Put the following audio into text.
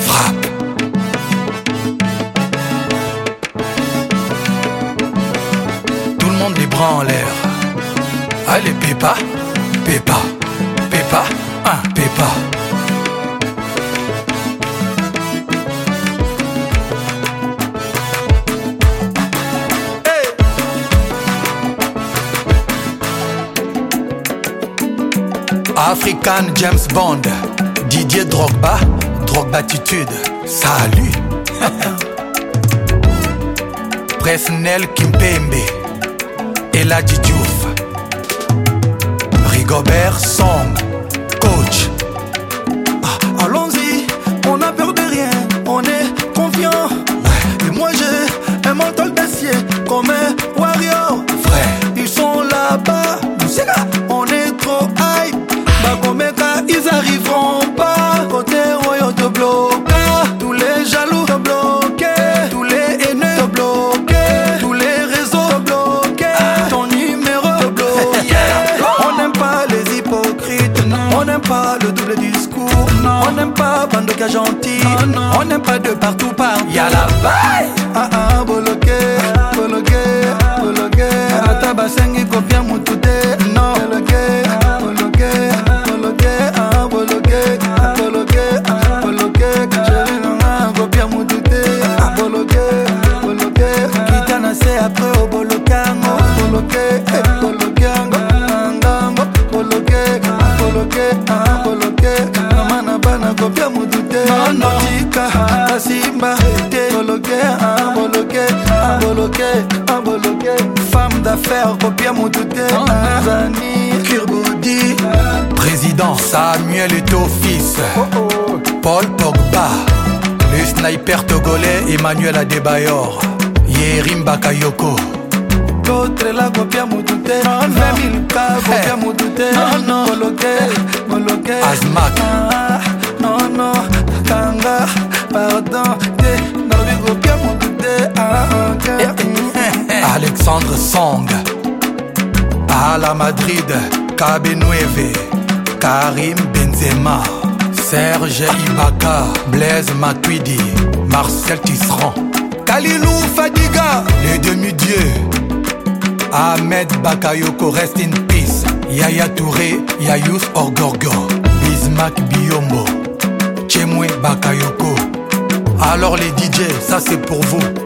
Frappe. Tout le monde les bras en l'air. Allez, Pépa, Pépa, Pépa, un Pépa. African James Bond, Didier Drogba, Drogbatitude, salut. Presnel Kimpembe, Eladji Diouf, Rigobert Song, coach. Ah, Allons-y, on a peur de rien, on est confiant. Et moi j'ai un mental d'acier comme un warrior. Frère, Ils sont là-bas, c'est Ils arriveront pas. Côté royaume te bloque, tous les jaloux te bloquent, tous les haineux te bloquent, tous les réseaux te bloquent, ton numéro te bloque. On n'aime pas les hypocrites, on n'aime pas le double discours, on n'aime pas Bandoka gentil, on n'aime pas de partout partout. y'a la baille. Ah ah, boloke Ata basengi kopia koloke ah, koloke. Mama na bana kopia mutu te. Notika asimba ah, te. Koloke ah, koloke koloke koloke. Femme d'affaires kopia mutu te. Oh, oh. Tanzanie kirbudi président samuel et ton fils. Oh, Paul pogba le sniper togolais emmanuel adebayor yerim bakayoko. L'autre là, kopia mutu te 20 000 cas, kopia mutu te Boloke, boloke Azmak. Ah, Non, non, kanga, pardon te mutu te Ah, ok. Alexandre Song, Ala Madrid, Kabe Nueve, Karim Benzema, Serge Ibaka, Blaise Matuidi, Marcel Tisserand, Kalilou Fadiga, les demi-dieux, Ahmed Bakayoko, rest in peace, Yaya Touré, Yayous Orgorgo, Bismack Biombo, Chemwe Bakayoko. Alors les DJ, ça c'est pour vous.